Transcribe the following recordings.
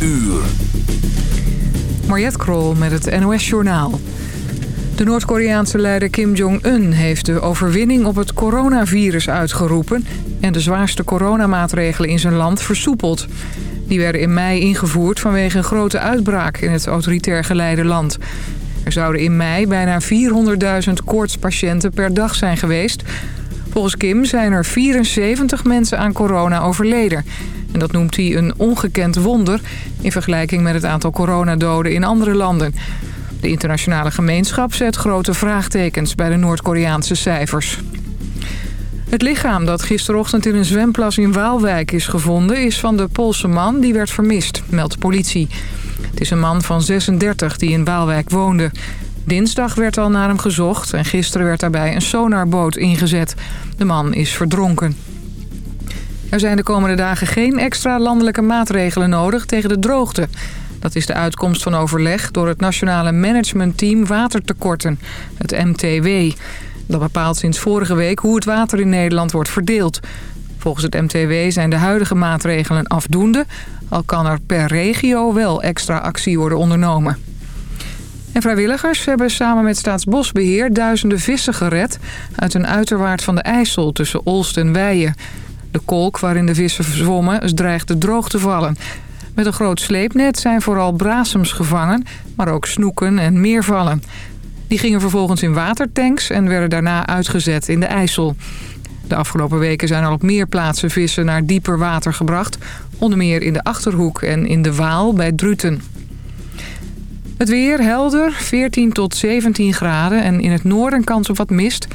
uur. Mariette Krol met het NOS Journaal. De Noord-Koreaanse leider Kim Jong-un heeft de overwinning op het coronavirus uitgeroepen... en de zwaarste coronamaatregelen in zijn land versoepeld. Die werden in mei ingevoerd vanwege een grote uitbraak in het autoritair geleide land. Er zouden in mei bijna 400.000 koortspatiënten per dag zijn geweest. Volgens Kim zijn er 74 mensen aan corona overleden... En dat noemt hij een ongekend wonder in vergelijking met het aantal coronadoden in andere landen. De internationale gemeenschap zet grote vraagtekens bij de Noord-Koreaanse cijfers. Het lichaam dat gisterochtend in een zwemplas in Waalwijk is gevonden... is van de Poolse man die werd vermist, meldt de politie. Het is een man van 36 die in Waalwijk woonde. Dinsdag werd al naar hem gezocht en gisteren werd daarbij een sonarboot ingezet. De man is verdronken. Er zijn de komende dagen geen extra landelijke maatregelen nodig tegen de droogte. Dat is de uitkomst van overleg door het Nationale Managementteam Watertekorten, het MTW. Dat bepaalt sinds vorige week hoe het water in Nederland wordt verdeeld. Volgens het MTW zijn de huidige maatregelen afdoende... al kan er per regio wel extra actie worden ondernomen. En vrijwilligers hebben samen met Staatsbosbeheer duizenden vissen gered... uit een uiterwaard van de IJssel tussen Olst en Weijen. De kolk waarin de vissen zwommen dreigde droog te vallen. Met een groot sleepnet zijn vooral brasems gevangen, maar ook snoeken en meervallen. Die gingen vervolgens in watertanks en werden daarna uitgezet in de IJssel. De afgelopen weken zijn al op meer plaatsen vissen naar dieper water gebracht. Onder meer in de Achterhoek en in de Waal bij Druten. Het weer helder, 14 tot 17 graden en in het noorden kans op wat mist.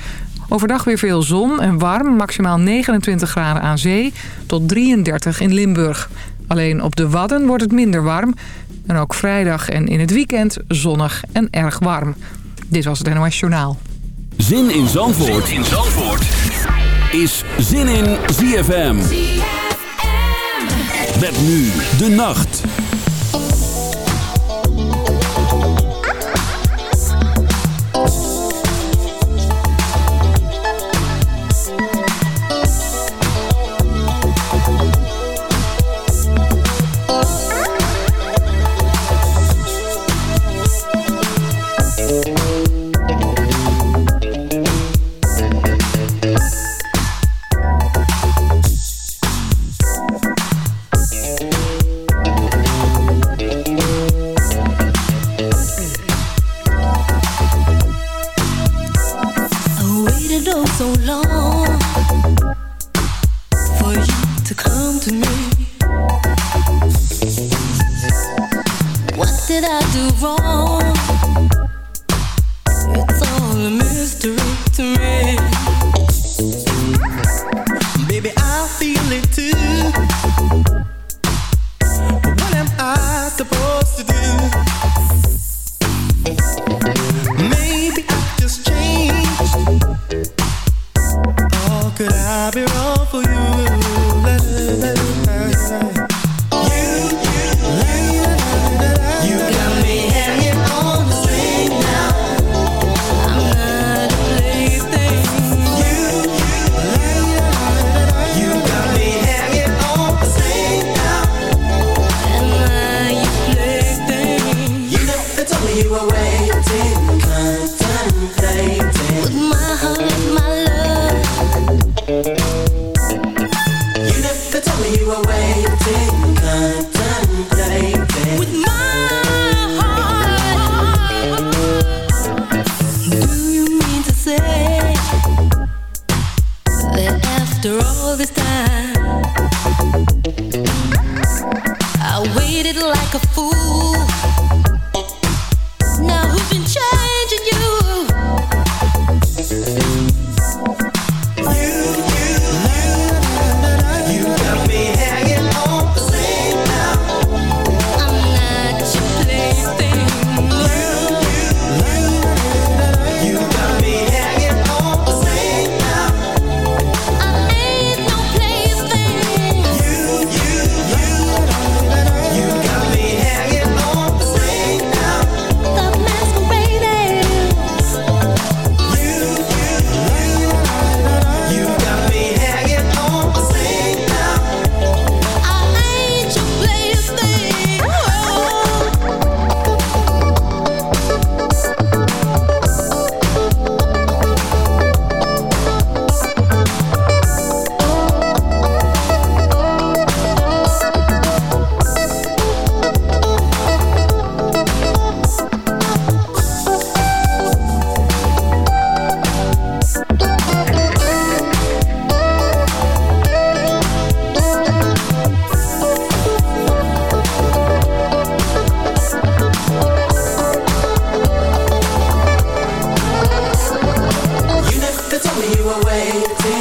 Overdag weer veel zon en warm, maximaal 29 graden aan zee tot 33 in Limburg. Alleen op de Wadden wordt het minder warm. En ook vrijdag en in het weekend zonnig en erg warm. Dit was het NOS Journaal. Zin in Zandvoort, zin in Zandvoort. is Zin in ZFM. ZFM. Met nu de nacht. you were waiting.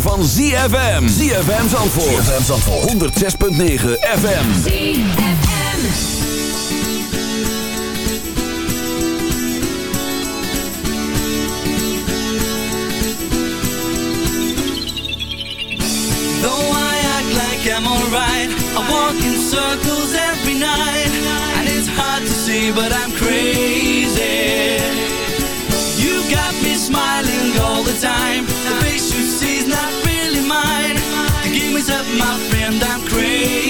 Zomer van ZFM. ZFM Zandvoort. ZFM Zandvoort. 106.9 FM. ZFM. Though I act like I'm alright, I walk in circles every night. And it's hard to see, but I'm crazy friend, I'm crazy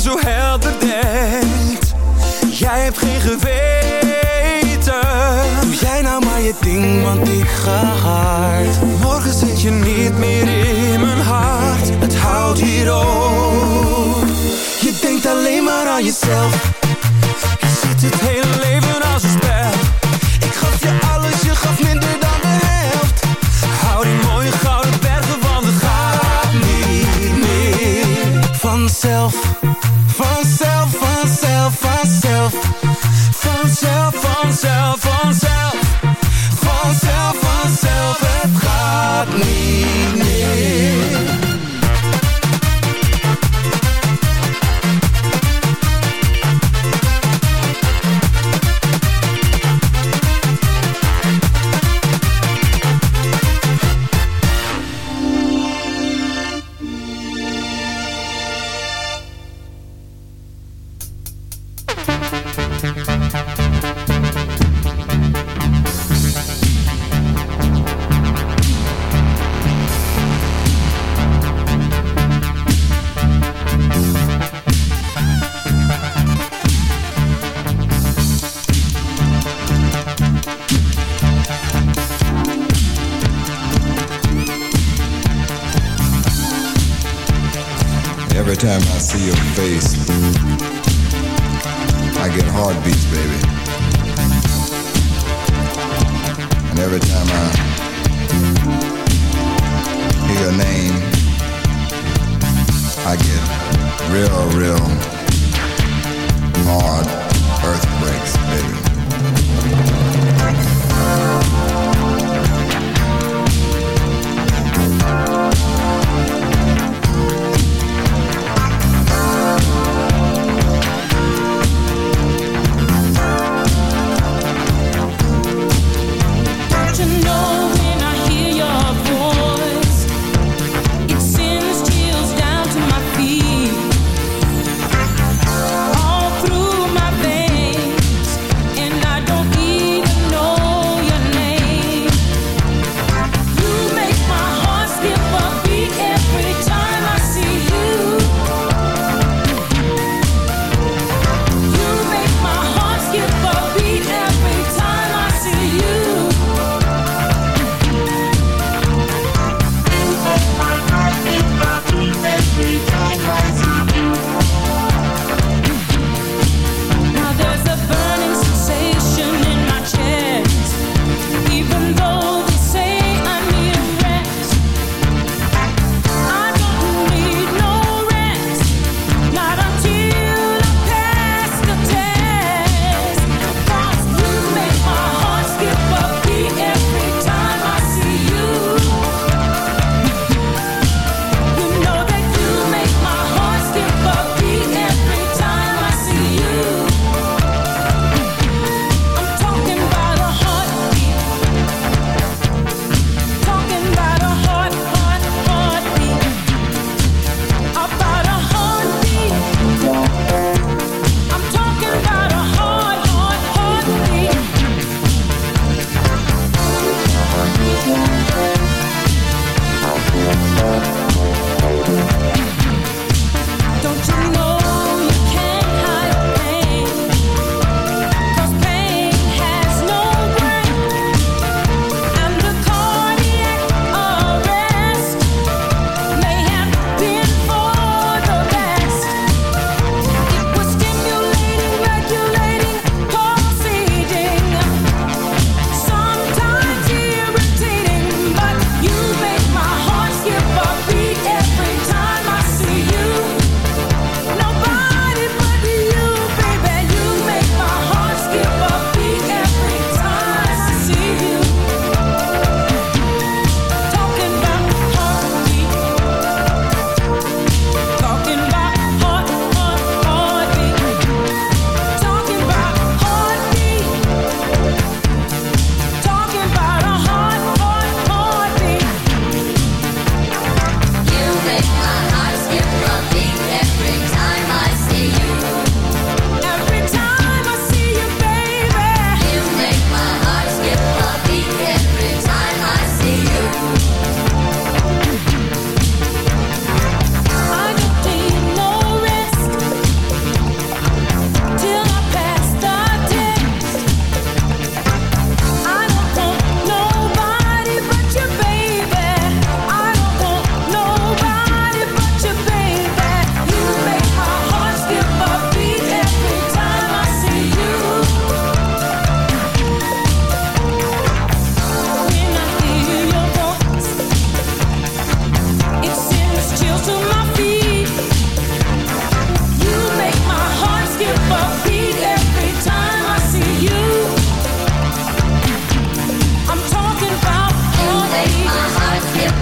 zo helder denkt. Jij hebt geen geweten. Doe jij nou maar je ding, want ik ga hard. Morgen zit je niet meer in mijn hart. Het houdt hier op. Je denkt alleen maar aan jezelf. Je zit het hele leven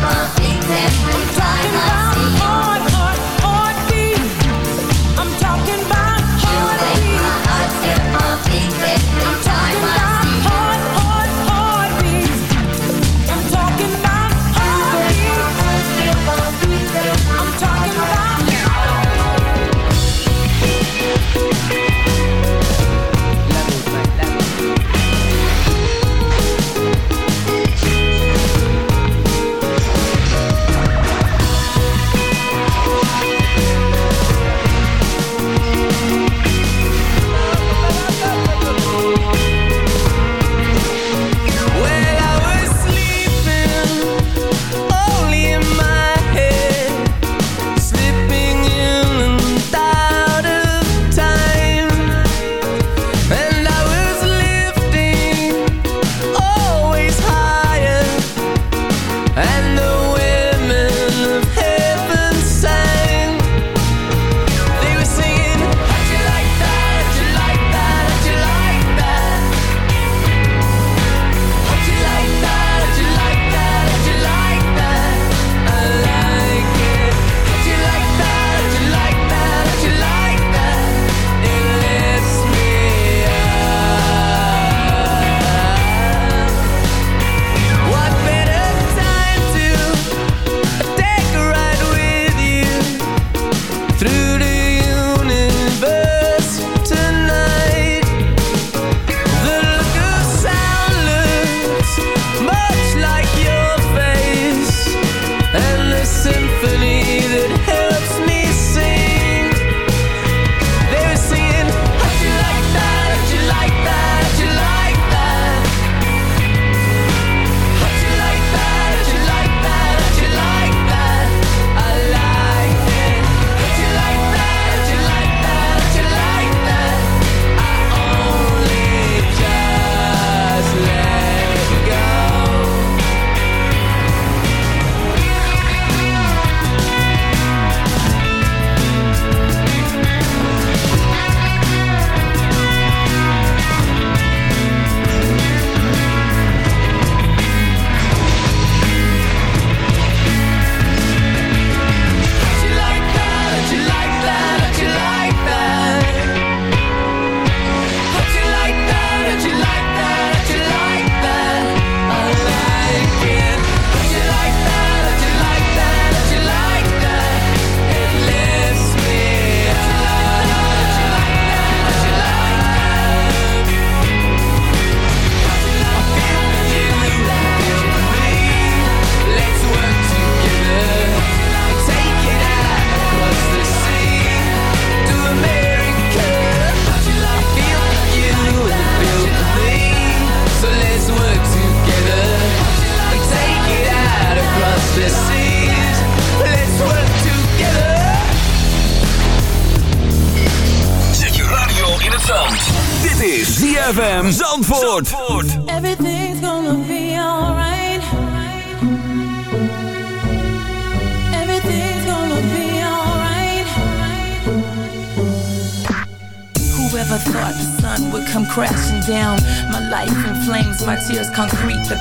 Muffins and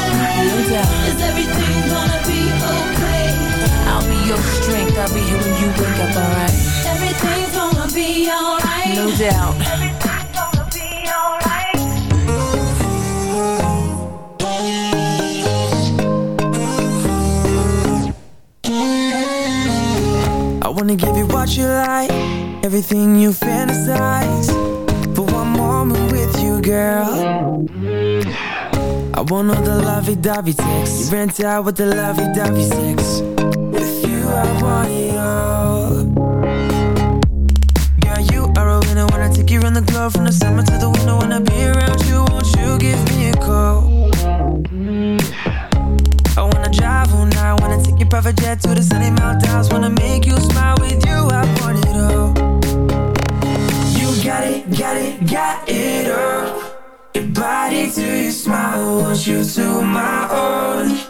Is everything gonna be okay? I'll be your strength. I'll be here when you wake up, alright? Everything's gonna be alright. No doubt. Everything's gonna be alright. I wanna give you what you like, everything you fantasize. For one moment with you, girl. I want all the lovey-dovey sex. You rent out with the lovey-dovey sex. With you, I want it all. Girl, you are a winner I take you around the globe from the summer to you to my own.